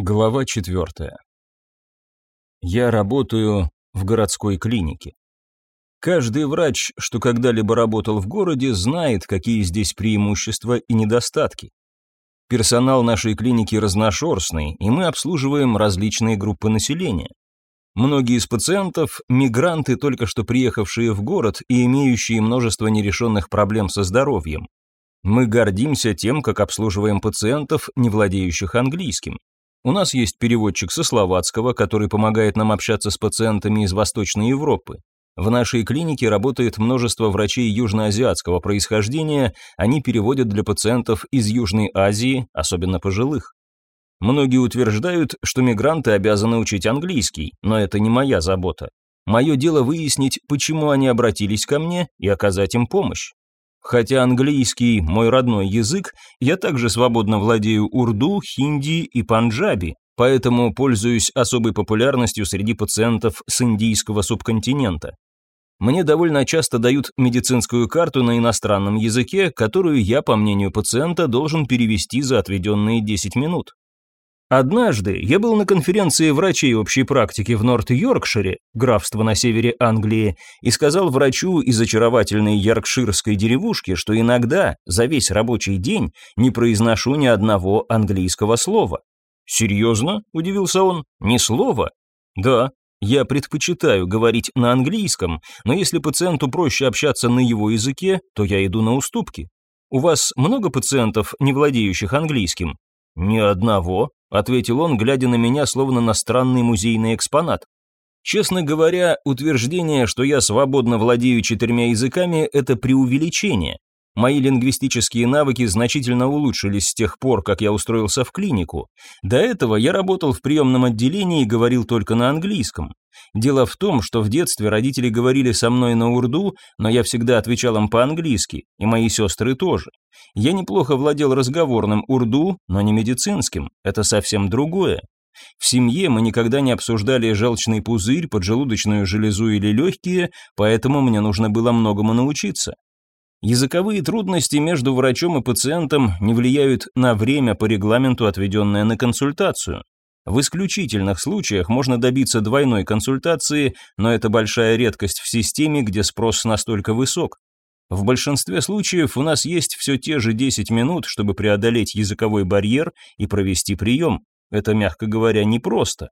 Глава четвертая. Я работаю в городской клинике. Каждый врач, что когда-либо работал в городе, знает, какие здесь преимущества и недостатки. Персонал нашей клиники разношерстный, и мы обслуживаем различные группы населения. Многие из пациентов – мигранты, только что приехавшие в город и имеющие множество нерешенных проблем со здоровьем. Мы гордимся тем, как обслуживаем пациентов, не владеющих английским. У нас есть переводчик со словацкого, который помогает нам общаться с пациентами из Восточной Европы. В нашей клинике работает множество врачей южноазиатского происхождения, они переводят для пациентов из Южной Азии, особенно пожилых. Многие утверждают, что мигранты обязаны учить английский, но это не моя забота. Мое дело выяснить, почему они обратились ко мне и оказать им помощь. Хотя английский – мой родной язык, я также свободно владею урду, хинди и панджаби, поэтому пользуюсь особой популярностью среди пациентов с индийского субконтинента. Мне довольно часто дают медицинскую карту на иностранном языке, которую я, по мнению пациента, должен перевести за отведенные 10 минут. Однажды я был на конференции врачей общей практики в Норт-Йоркшире, графство на севере Англии, и сказал врачу из очаровательной йоркширской деревушки, что иногда за весь рабочий день не произношу ни одного английского слова. «Серьезно?» – удивился он. «Ни слова?» «Да, я предпочитаю говорить на английском, но если пациенту проще общаться на его языке, то я иду на уступки. У вас много пациентов, не владеющих английским? Ни одного, ответил он, глядя на меня словно на странный музейный экспонат. Честно говоря, утверждение, что я свободно владею четырьмя языками, это преувеличение. Мои лингвистические навыки значительно улучшились с тех пор, как я устроился в клинику. До этого я работал в приемном отделении и говорил только на английском. Дело в том, что в детстве родители говорили со мной на урду, но я всегда отвечал им по-английски, и мои сестры тоже. Я неплохо владел разговорным урду, но не медицинским, это совсем другое. В семье мы никогда не обсуждали желчный пузырь, поджелудочную железу или легкие, поэтому мне нужно было многому научиться. Языковые трудности между врачом и пациентом не влияют на время по регламенту, отведенное на консультацию. В исключительных случаях можно добиться двойной консультации, но это большая редкость в системе, где спрос настолько высок. В большинстве случаев у нас есть все те же 10 минут, чтобы преодолеть языковой барьер и провести прием. Это, мягко говоря, непросто.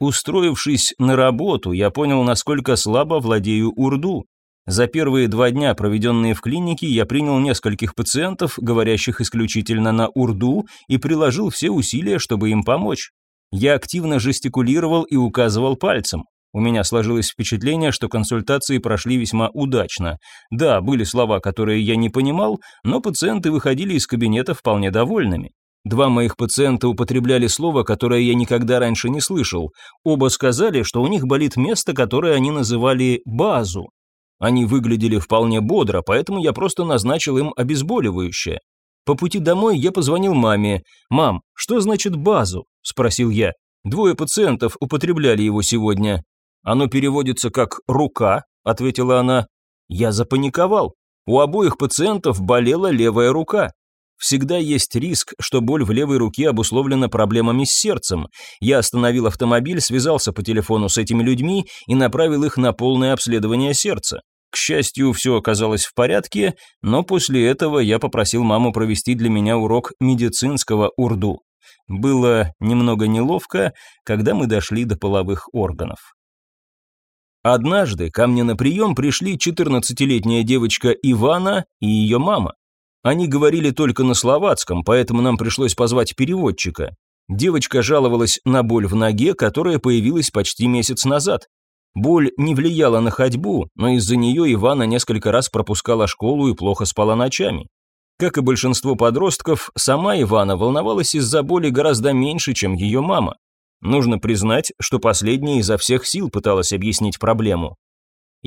Устроившись на работу, я понял, насколько слабо владею урду. За первые два дня, проведенные в клинике, я принял нескольких пациентов, говорящих исключительно на урду, и приложил все усилия, чтобы им помочь. Я активно жестикулировал и указывал пальцем. У меня сложилось впечатление, что консультации прошли весьма удачно. Да, были слова, которые я не понимал, но пациенты выходили из кабинета вполне довольными. Два моих пациента употребляли слово, которое я никогда раньше не слышал. Оба сказали, что у них болит место, которое они называли базу. Они выглядели вполне бодро, поэтому я просто назначил им обезболивающее. По пути домой я позвонил маме. «Мам, что значит базу?» – спросил я. Двое пациентов употребляли его сегодня. «Оно переводится как «рука», – ответила она. Я запаниковал. У обоих пациентов болела левая рука. Всегда есть риск, что боль в левой руке обусловлена проблемами с сердцем. Я остановил автомобиль, связался по телефону с этими людьми и направил их на полное обследование сердца. К счастью, все оказалось в порядке, но после этого я попросил маму провести для меня урок медицинского урду. Было немного неловко, когда мы дошли до половых органов. Однажды ко мне на прием пришли 14-летняя девочка Ивана и ее мама. Они говорили только на словацком, поэтому нам пришлось позвать переводчика. Девочка жаловалась на боль в ноге, которая появилась почти месяц назад. Боль не влияла на ходьбу, но из-за нее Ивана несколько раз пропускала школу и плохо спала ночами. Как и большинство подростков, сама Ивана волновалась из-за боли гораздо меньше, чем ее мама. Нужно признать, что последняя изо всех сил пыталась объяснить проблему.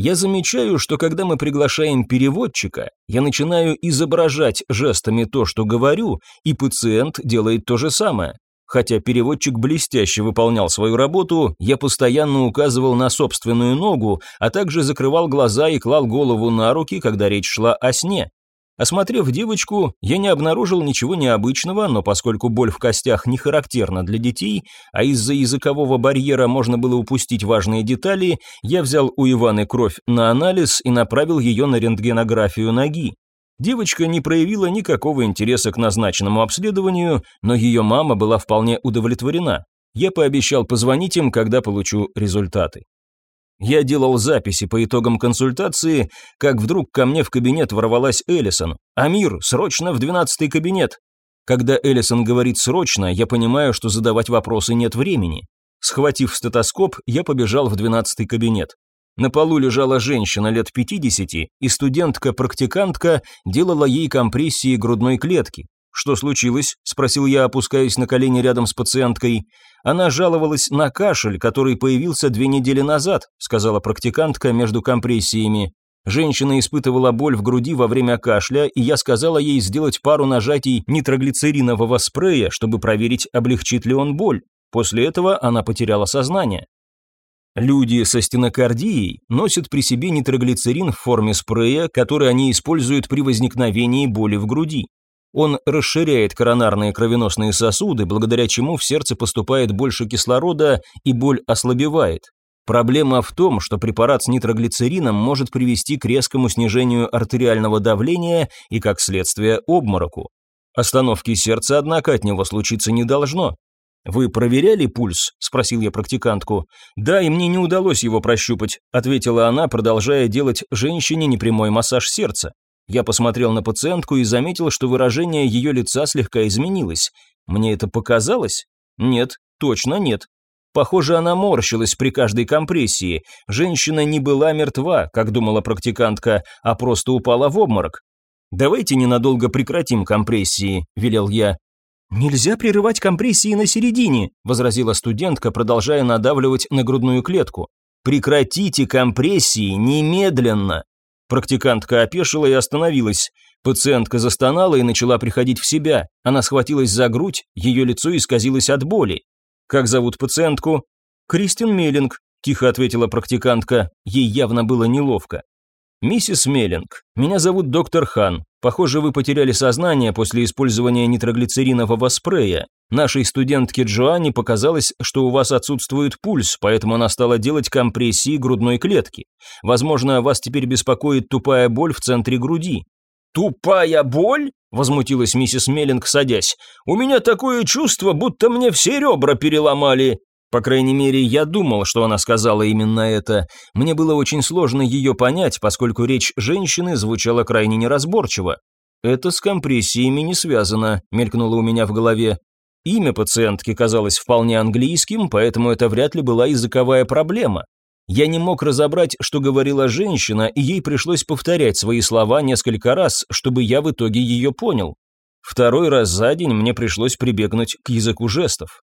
Я замечаю, что когда мы приглашаем переводчика, я начинаю изображать жестами то, что говорю, и пациент делает то же самое. Хотя переводчик блестяще выполнял свою работу, я постоянно указывал на собственную ногу, а также закрывал глаза и клал голову на руки, когда речь шла о сне. Осмотрев девочку, я не обнаружил ничего необычного, но поскольку боль в костях не характерна для детей, а из-за языкового барьера можно было упустить важные детали, я взял у Иваны кровь на анализ и направил ее на рентгенографию ноги. Девочка не проявила никакого интереса к назначенному обследованию, но ее мама была вполне удовлетворена. Я пообещал позвонить им, когда получу результаты. Я делал записи по итогам консультации, как вдруг ко мне в кабинет ворвалась Эллисон. «Амир, срочно в двенадцатый кабинет!» Когда Эллисон говорит «срочно», я понимаю, что задавать вопросы нет времени. Схватив стетоскоп, я побежал в двенадцатый кабинет. На полу лежала женщина лет 50, и студентка-практикантка делала ей компрессии грудной клетки. «Что случилось?» – спросил я, опускаясь на колени рядом с пациенткой. «Она жаловалась на кашель, который появился две недели назад», – сказала практикантка между компрессиями. Женщина испытывала боль в груди во время кашля, и я сказала ей сделать пару нажатий нитроглицеринового спрея, чтобы проверить, облегчит ли он боль. После этого она потеряла сознание. Люди со стенокардией носят при себе нитроглицерин в форме спрея, который они используют при возникновении боли в груди. Он расширяет коронарные кровеносные сосуды, благодаря чему в сердце поступает больше кислорода и боль ослабевает. Проблема в том, что препарат с нитроглицерином может привести к резкому снижению артериального давления и, как следствие, обмороку. Остановки сердца, однако, от него случиться не должно. «Вы проверяли пульс?» – спросил я практикантку. «Да, и мне не удалось его прощупать», – ответила она, продолжая делать женщине непрямой массаж сердца. Я посмотрел на пациентку и заметил, что выражение ее лица слегка изменилось. Мне это показалось? Нет, точно нет. Похоже, она морщилась при каждой компрессии. Женщина не была мертва, как думала практикантка, а просто упала в обморок. «Давайте ненадолго прекратим компрессии», – велел я. «Нельзя прерывать компрессии на середине», – возразила студентка, продолжая надавливать на грудную клетку. «Прекратите компрессии немедленно!» Практикантка опешила и остановилась. Пациентка застонала и начала приходить в себя. Она схватилась за грудь, ее лицо исказилось от боли. «Как зовут пациентку?» «Кристин Меллинг», – тихо ответила практикантка. Ей явно было неловко. «Миссис Меллинг, меня зовут доктор Хан. Похоже, вы потеряли сознание после использования нитроглицеринового спрея. Нашей студентке Джоанне показалось, что у вас отсутствует пульс, поэтому она стала делать компрессии грудной клетки. Возможно, вас теперь беспокоит тупая боль в центре груди. «Тупая боль?» – возмутилась миссис Меллинг, садясь. «У меня такое чувство, будто мне все ребра переломали». По крайней мере, я думал, что она сказала именно это. Мне было очень сложно ее понять, поскольку речь женщины звучала крайне неразборчиво. «Это с компрессиями не связано», – мелькнуло у меня в голове. Имя пациентки казалось вполне английским, поэтому это вряд ли была языковая проблема. Я не мог разобрать, что говорила женщина, и ей пришлось повторять свои слова несколько раз, чтобы я в итоге ее понял. Второй раз за день мне пришлось прибегнуть к языку жестов.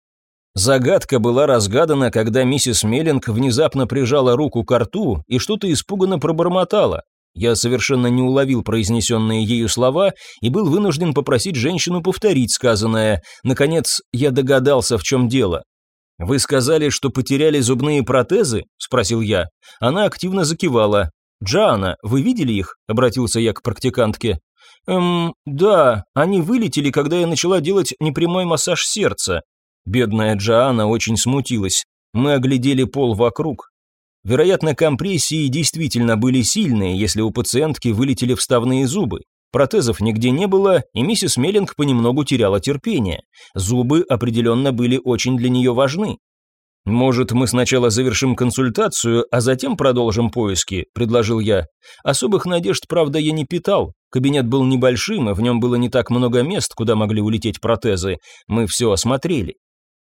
Загадка была разгадана, когда миссис Меллинг внезапно прижала руку к рту и что-то испуганно пробормотала. Я совершенно не уловил произнесенные ею слова и был вынужден попросить женщину повторить сказанное. Наконец, я догадался, в чем дело. «Вы сказали, что потеряли зубные протезы?» – спросил я. Она активно закивала. «Джана, вы видели их?» – обратился я к практикантке. «Эм, да, они вылетели, когда я начала делать непрямой массаж сердца». Бедная Джоанна очень смутилась. Мы оглядели пол вокруг. Вероятно, компрессии действительно были сильные, если у пациентки вылетели вставные зубы. Протезов нигде не было, и миссис Меллинг понемногу теряла терпение. Зубы определенно были очень для нее важны. «Может, мы сначала завершим консультацию, а затем продолжим поиски», – предложил я. Особых надежд, правда, я не питал. Кабинет был небольшим, и в нем было не так много мест, куда могли улететь протезы. Мы все осмотрели.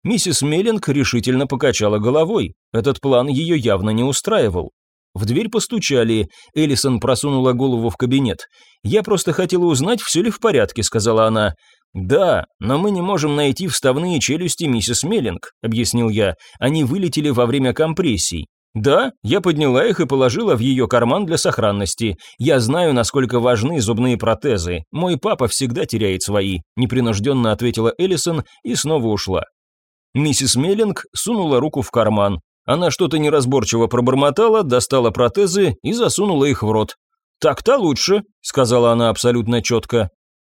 Миссис Меллинг решительно покачала головой. Этот план ее явно не устраивал. В дверь постучали. Эллисон просунула голову в кабинет. «Я просто хотела узнать, все ли в порядке», — сказала она. «Да, но мы не можем найти вставные челюсти миссис Меллинг», — объяснил я. «Они вылетели во время компрессий». «Да, я подняла их и положила в ее карман для сохранности. Я знаю, насколько важны зубные протезы. Мой папа всегда теряет свои», — непринужденно ответила Эллисон и снова ушла. Миссис Меллинг сунула руку в карман. Она что-то неразборчиво пробормотала, достала протезы и засунула их в рот. «Так-то лучше», — сказала она абсолютно четко.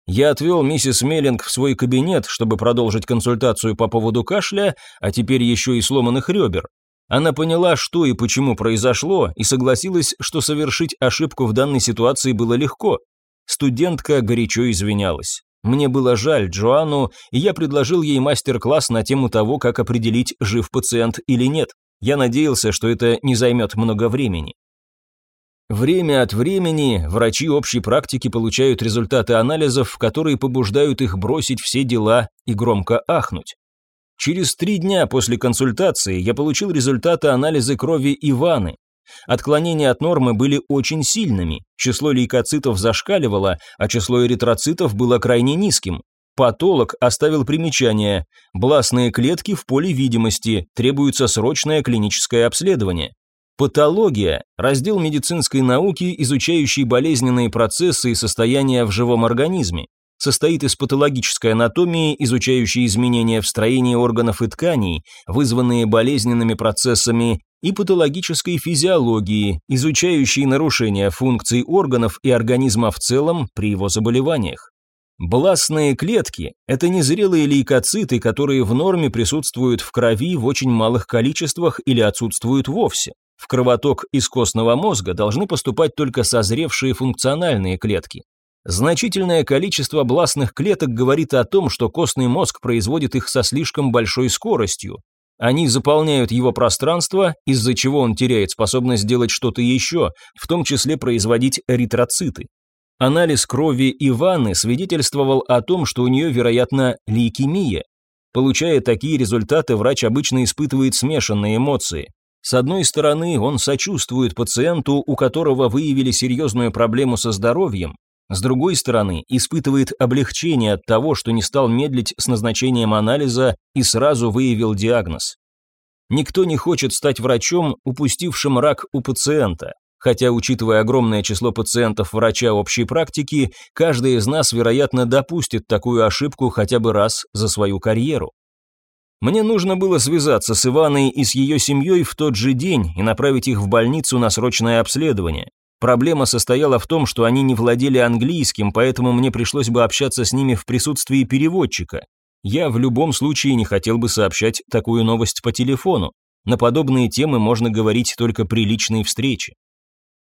Я отвел миссис Меллинг в свой кабинет, чтобы продолжить консультацию по поводу кашля, а теперь еще и сломанных ребер. Она поняла, что и почему произошло, и согласилась, что совершить ошибку в данной ситуации было легко. Студентка горячо извинялась. Мне было жаль Джоанну, и я предложил ей мастер-класс на тему того, как определить, жив пациент или нет. Я надеялся, что это не займет много времени. Время от времени врачи общей практики получают результаты анализов, которые побуждают их бросить все дела и громко ахнуть. Через три дня после консультации я получил результаты анализа крови Иваны. Отклонения от нормы были очень сильными, число лейкоцитов зашкаливало, а число эритроцитов было крайне низким. Патолог оставил примечание «Бластные клетки в поле видимости, требуется срочное клиническое обследование». Патология – раздел медицинской науки, изучающий болезненные процессы и состояния в живом организме. Состоит из патологической анатомии, изучающей изменения в строении органов и тканей, вызванные болезненными процессами, и патологической физиологии, изучающей нарушения функций органов и организма в целом при его заболеваниях. Бластные клетки – это незрелые лейкоциты, которые в норме присутствуют в крови в очень малых количествах или отсутствуют вовсе. В кровоток из костного мозга должны поступать только созревшие функциональные клетки. Значительное количество бластных клеток говорит о том, что костный мозг производит их со слишком большой скоростью. Они заполняют его пространство, из-за чего он теряет способность делать что-то еще, в том числе производить эритроциты. Анализ крови Иваны свидетельствовал о том, что у нее, вероятно, лейкемия. Получая такие результаты, врач обычно испытывает смешанные эмоции. С одной стороны, он сочувствует пациенту, у которого выявили серьезную проблему со здоровьем, с другой стороны, испытывает облегчение от того, что не стал медлить с назначением анализа и сразу выявил диагноз. Никто не хочет стать врачом, упустившим рак у пациента. Хотя, учитывая огромное число пациентов врача общей практики, каждый из нас, вероятно, допустит такую ошибку хотя бы раз за свою карьеру. Мне нужно было связаться с Иваной и с ее семьей в тот же день и направить их в больницу на срочное обследование. Проблема состояла в том, что они не владели английским, поэтому мне пришлось бы общаться с ними в присутствии переводчика. Я в любом случае не хотел бы сообщать такую новость по телефону. На подобные темы можно говорить только при личной встрече.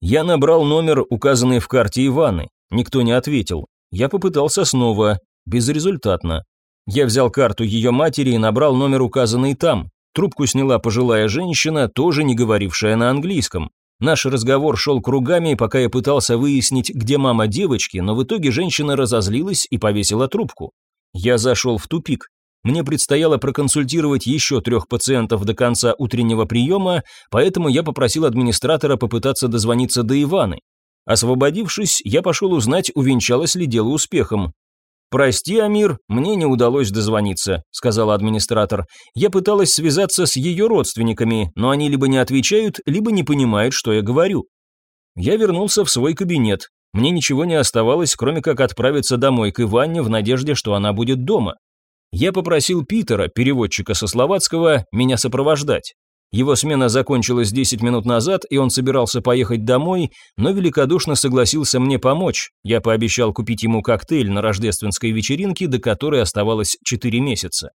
Я набрал номер, указанный в карте Иваны. Никто не ответил. Я попытался снова, безрезультатно. Я взял карту ее матери и набрал номер, указанный там. Трубку сняла пожилая женщина, тоже не говорившая на английском. Наш разговор шел кругами, пока я пытался выяснить, где мама девочки, но в итоге женщина разозлилась и повесила трубку. Я зашел в тупик. Мне предстояло проконсультировать еще трех пациентов до конца утреннего приема, поэтому я попросил администратора попытаться дозвониться до Иваны. Освободившись, я пошел узнать, увенчалось ли дело успехом. «Прости, Амир, мне не удалось дозвониться», – сказала администратор. «Я пыталась связаться с ее родственниками, но они либо не отвечают, либо не понимают, что я говорю». Я вернулся в свой кабинет. Мне ничего не оставалось, кроме как отправиться домой к Иванне в надежде, что она будет дома. Я попросил Питера, переводчика со словацкого, меня сопровождать. Его смена закончилась 10 минут назад, и он собирался поехать домой, но великодушно согласился мне помочь. Я пообещал купить ему коктейль на рождественской вечеринке, до которой оставалось 4 месяца.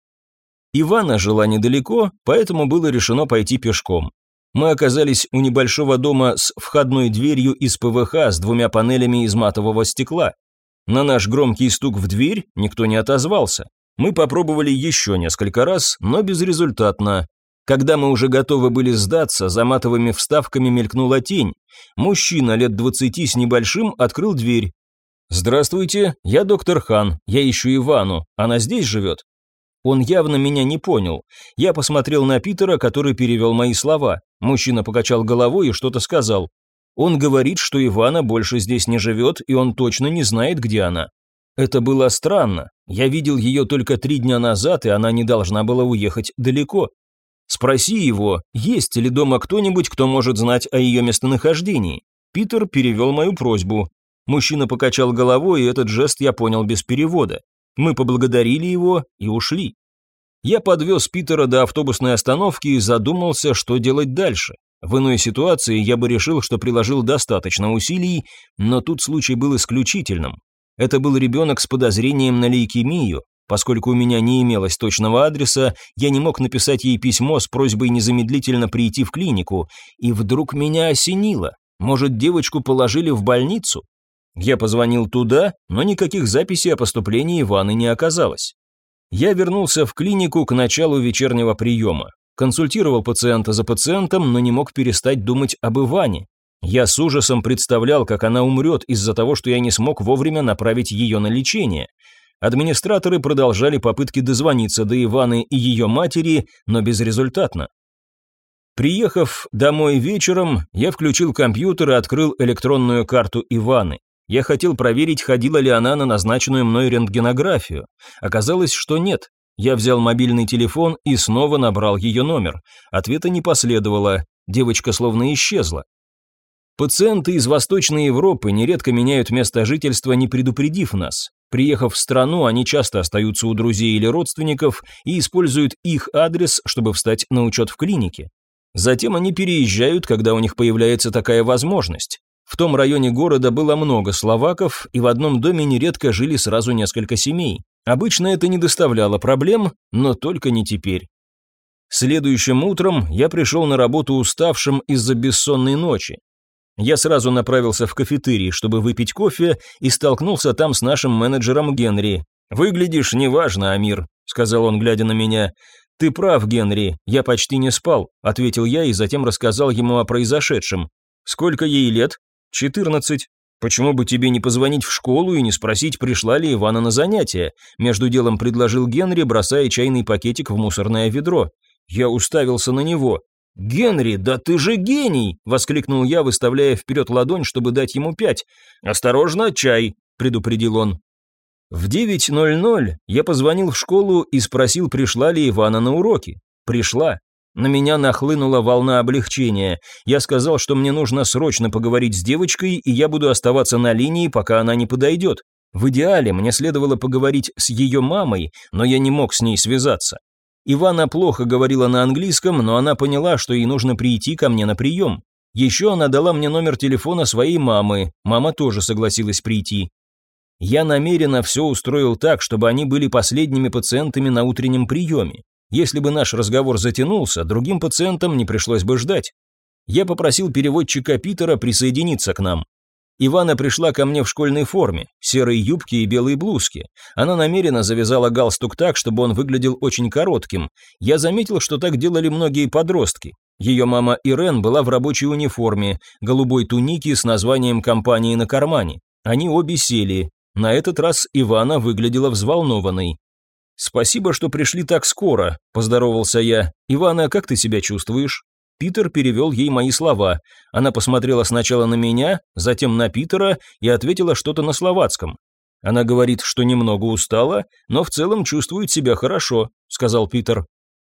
Ивана жила недалеко, поэтому было решено пойти пешком. Мы оказались у небольшого дома с входной дверью из ПВХ с двумя панелями из матового стекла. На наш громкий стук в дверь никто не отозвался. Мы попробовали еще несколько раз, но безрезультатно. Когда мы уже готовы были сдаться, за матовыми вставками мелькнула тень. Мужчина лет двадцати с небольшим открыл дверь. «Здравствуйте, я доктор Хан, я ищу Ивану, она здесь живет?» Он явно меня не понял. Я посмотрел на Питера, который перевел мои слова. Мужчина покачал головой и что-то сказал. Он говорит, что Ивана больше здесь не живет, и он точно не знает, где она. Это было странно. Я видел ее только три дня назад, и она не должна была уехать далеко. Спроси его, есть ли дома кто-нибудь, кто может знать о ее местонахождении. Питер перевел мою просьбу. Мужчина покачал головой, и этот жест я понял без перевода. Мы поблагодарили его и ушли. Я подвез Питера до автобусной остановки и задумался, что делать дальше. В иной ситуации я бы решил, что приложил достаточно усилий, но тут случай был исключительным. Это был ребенок с подозрением на лейкемию. Поскольку у меня не имелось точного адреса, я не мог написать ей письмо с просьбой незамедлительно прийти в клинику, и вдруг меня осенило. Может, девочку положили в больницу? Я позвонил туда, но никаких записей о поступлении Иваны не оказалось. Я вернулся в клинику к началу вечернего приема. Консультировал пациента за пациентом, но не мог перестать думать об Иване. Я с ужасом представлял, как она умрет из-за того, что я не смог вовремя направить ее на лечение. Администраторы продолжали попытки дозвониться до Иваны и ее матери, но безрезультатно. Приехав домой вечером, я включил компьютер и открыл электронную карту Иваны. Я хотел проверить, ходила ли она на назначенную мной рентгенографию. Оказалось, что нет. Я взял мобильный телефон и снова набрал ее номер. Ответа не последовало, девочка словно исчезла. Пациенты из Восточной Европы нередко меняют место жительства, не предупредив нас. Приехав в страну, они часто остаются у друзей или родственников и используют их адрес, чтобы встать на учет в клинике. Затем они переезжают, когда у них появляется такая возможность. В том районе города было много словаков, и в одном доме нередко жили сразу несколько семей. Обычно это не доставляло проблем, но только не теперь. Следующим утром я пришел на работу уставшим из-за бессонной ночи. Я сразу направился в кафетерий, чтобы выпить кофе, и столкнулся там с нашим менеджером Генри. «Выглядишь неважно, Амир», — сказал он, глядя на меня. «Ты прав, Генри, я почти не спал», — ответил я и затем рассказал ему о произошедшем. «Сколько ей лет?» «Четырнадцать. Почему бы тебе не позвонить в школу и не спросить, пришла ли Ивана на занятия?» Между делом предложил Генри, бросая чайный пакетик в мусорное ведро. Я уставился на него. «Генри, да ты же гений!» – воскликнул я, выставляя вперед ладонь, чтобы дать ему пять. «Осторожно, чай!» – предупредил он. В 9.00 я позвонил в школу и спросил, пришла ли Ивана на уроки. Пришла. На меня нахлынула волна облегчения. Я сказал, что мне нужно срочно поговорить с девочкой, и я буду оставаться на линии, пока она не подойдет. В идеале мне следовало поговорить с ее мамой, но я не мог с ней связаться. Ивана плохо говорила на английском, но она поняла, что ей нужно прийти ко мне на прием. Еще она дала мне номер телефона своей мамы, мама тоже согласилась прийти. Я намеренно все устроил так, чтобы они были последними пациентами на утреннем приеме. Если бы наш разговор затянулся, другим пациентам не пришлось бы ждать. Я попросил переводчика Питера присоединиться к нам. Ивана пришла ко мне в школьной форме, серой юбке и белой блузке. Она намеренно завязала галстук так, чтобы он выглядел очень коротким. Я заметил, что так делали многие подростки. Ее мама Ирен была в рабочей униформе, голубой тунике с названием компании на кармане. Они обе сели. На этот раз Ивана выглядела взволнованной. «Спасибо, что пришли так скоро», – поздоровался я. «Ивана, как ты себя чувствуешь?» Питер перевел ей мои слова. Она посмотрела сначала на меня, затем на Питера и ответила что-то на словацком. «Она говорит, что немного устала, но в целом чувствует себя хорошо», – сказал Питер.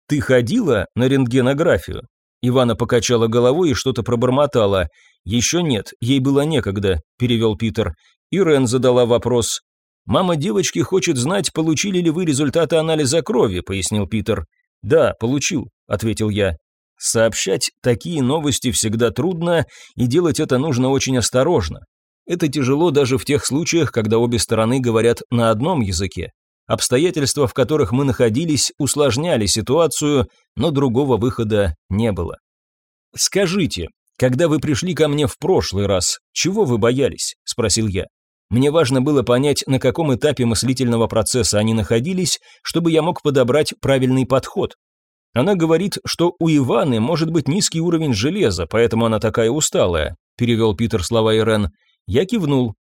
«Ты ходила на рентгенографию?» Ивана покачала головой и что-то пробормотала. «Еще нет, ей было некогда», – перевел Питер. Ирен задала вопрос. «Мама девочки хочет знать, получили ли вы результаты анализа крови», — пояснил Питер. «Да, получил», — ответил я. Сообщать такие новости всегда трудно, и делать это нужно очень осторожно. Это тяжело даже в тех случаях, когда обе стороны говорят на одном языке. Обстоятельства, в которых мы находились, усложняли ситуацию, но другого выхода не было. «Скажите, когда вы пришли ко мне в прошлый раз, чего вы боялись?» – спросил я. Мне важно было понять, на каком этапе мыслительного процесса они находились, чтобы я мог подобрать правильный подход. Она говорит, что у Иваны может быть низкий уровень железа, поэтому она такая усталая, перевел Питер слова Ирен. Я кивнул.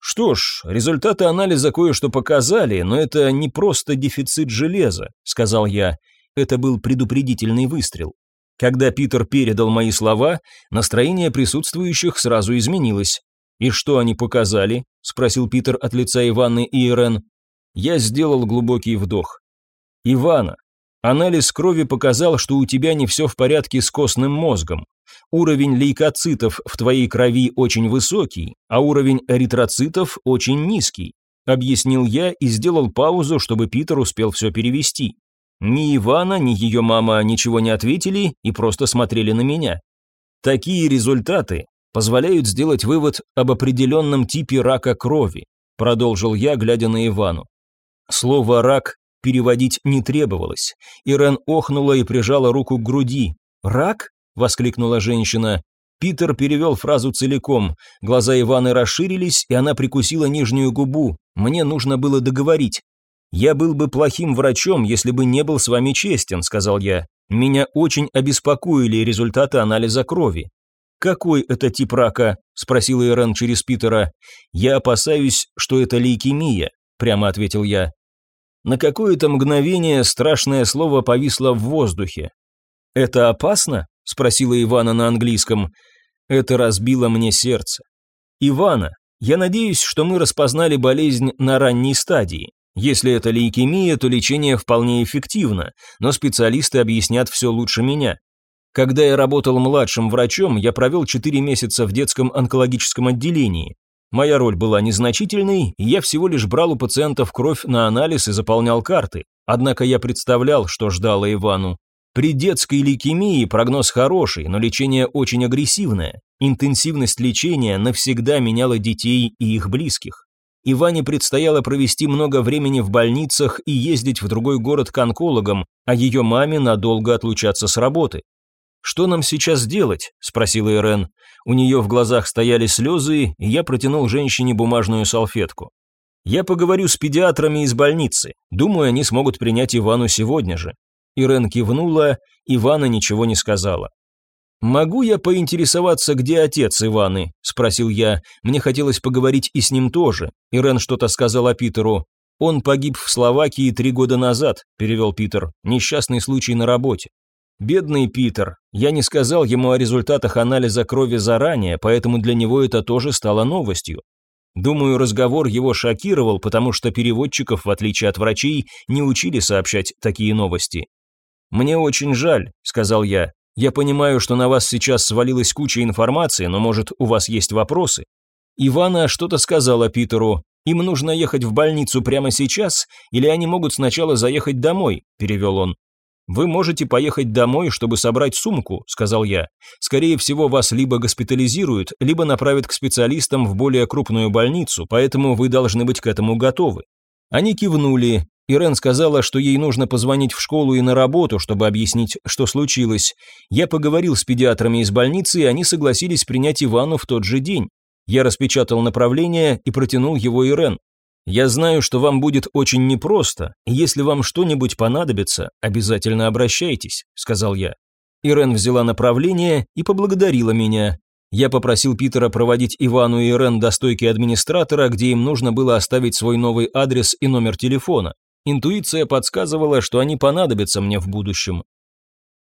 Что ж, результаты анализа кое-что показали, но это не просто дефицит железа, сказал я. Это был предупредительный выстрел. Когда Питер передал мои слова, настроение присутствующих сразу изменилось. «И что они показали?» – спросил Питер от лица Иваны и Ирен. Я сделал глубокий вдох. «Ивана, анализ крови показал, что у тебя не все в порядке с костным мозгом. Уровень лейкоцитов в твоей крови очень высокий, а уровень эритроцитов очень низкий», – объяснил я и сделал паузу, чтобы Питер успел все перевести. Ни Ивана, ни ее мама ничего не ответили и просто смотрели на меня. Такие результаты позволяют сделать вывод об определенном типе рака крови, продолжил я, глядя на Ивану. Слово «рак» переводить не требовалось. Ирен охнула и прижала руку к груди. «Рак?» – воскликнула женщина. Питер перевел фразу целиком. Глаза Иваны расширились, и она прикусила нижнюю губу. Мне нужно было договорить. «Я был бы плохим врачом, если бы не был с вами честен», – сказал я. «Меня очень обеспокоили результаты анализа крови». «Какой это тип рака?» – спросила Ирен через Питера. «Я опасаюсь, что это лейкемия», – прямо ответил я. На какое-то мгновение страшное слово повисло в воздухе. «Это опасно?» – спросила Ивана на английском. Это разбило мне сердце. «Ивана, я надеюсь, что мы распознали болезнь на ранней стадии. Если это лейкемия, то лечение вполне эффективно, но специалисты объяснят все лучше меня. Когда я работал младшим врачом, я провел 4 месяца в детском онкологическом отделении. Моя роль была незначительной, и я всего лишь брал у пациентов кровь на анализ и заполнял карты. Однако я представлял, что ждало Ивану. При детской лейкемии прогноз хороший, но лечение очень агрессивное. Интенсивность лечения навсегда меняла детей и их близких. Иване предстояло провести много времени в больницах и ездить в другой город к онкологам, а ее маме надолго отлучаться с работы. «Что нам сейчас делать?» – спросила Ирен. У нее в глазах стояли слезы, и я протянул женщине бумажную салфетку. «Я поговорю с педиатрами из больницы. Думаю, они смогут принять Ивану сегодня же». Ирен кивнула, Ивана ничего не сказала. «Могу я поинтересоваться, где отец Иваны?» – спросил я. Мне хотелось поговорить и с ним тоже. Ирен что-то сказала Питеру. «Он погиб в Словакии три года назад», – перевел Питер. «Несчастный случай на работе». Бедный Питер. Я не сказал ему о результатах анализа крови заранее, поэтому для него это тоже стало новостью. Думаю, разговор его шокировал, потому что переводчиков, в отличие от врачей, не учили сообщать такие новости. «Мне очень жаль», — сказал я. «Я понимаю, что на вас сейчас свалилась куча информации, но, может, у вас есть вопросы?» Ивана что-то сказала Питеру. «Им нужно ехать в больницу прямо сейчас, или они могут сначала заехать домой», — перевел он. «Вы можете поехать домой, чтобы собрать сумку», – сказал я. «Скорее всего, вас либо госпитализируют, либо направят к специалистам в более крупную больницу, поэтому вы должны быть к этому готовы». Они кивнули. Ирен сказала, что ей нужно позвонить в школу и на работу, чтобы объяснить, что случилось. Я поговорил с педиатрами из больницы, и они согласились принять Ивану в тот же день. Я распечатал направление и протянул его Ирен. Я знаю, что вам будет очень непросто, если вам что-нибудь понадобится, обязательно обращайтесь», – сказал я. Ирен взяла направление и поблагодарила меня. Я попросил Питера проводить Ивану и Ирен до стойки администратора, где им нужно было оставить свой новый адрес и номер телефона. Интуиция подсказывала, что они понадобятся мне в будущем.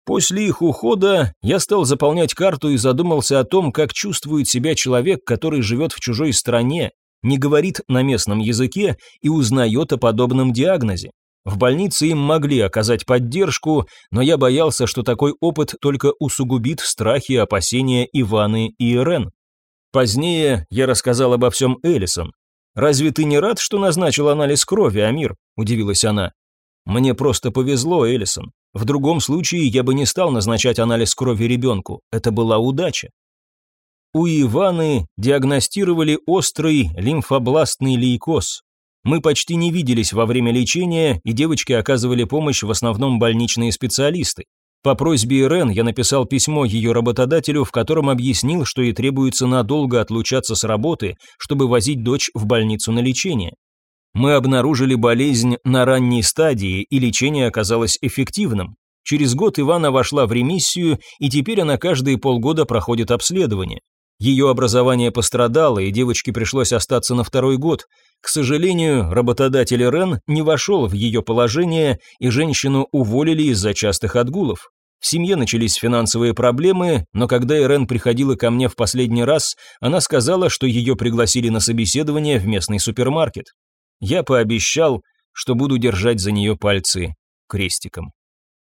После их ухода я стал заполнять карту и задумался о том, как чувствует себя человек, который живет в чужой стране не говорит на местном языке и узнает о подобном диагнозе. В больнице им могли оказать поддержку, но я боялся, что такой опыт только усугубит страхи и опасения Иваны и Ирен. Позднее я рассказал обо всем Элисон. «Разве ты не рад, что назначил анализ крови, Амир?» – удивилась она. «Мне просто повезло, Элисон. В другом случае я бы не стал назначать анализ крови ребенку. Это была удача. У Иваны диагностировали острый лимфобластный лейкоз. Мы почти не виделись во время лечения, и девочке оказывали помощь в основном больничные специалисты. По просьбе Ирен я написал письмо ее работодателю, в котором объяснил, что ей требуется надолго отлучаться с работы, чтобы возить дочь в больницу на лечение. Мы обнаружили болезнь на ранней стадии, и лечение оказалось эффективным. Через год Ивана вошла в ремиссию, и теперь она каждые полгода проходит обследование. Ее образование пострадало, и девочке пришлось остаться на второй год. К сожалению, работодатель Рен не вошел в ее положение, и женщину уволили из-за частых отгулов. В семье начались финансовые проблемы, но когда Ирен приходила ко мне в последний раз, она сказала, что ее пригласили на собеседование в местный супермаркет. Я пообещал, что буду держать за нее пальцы крестиком.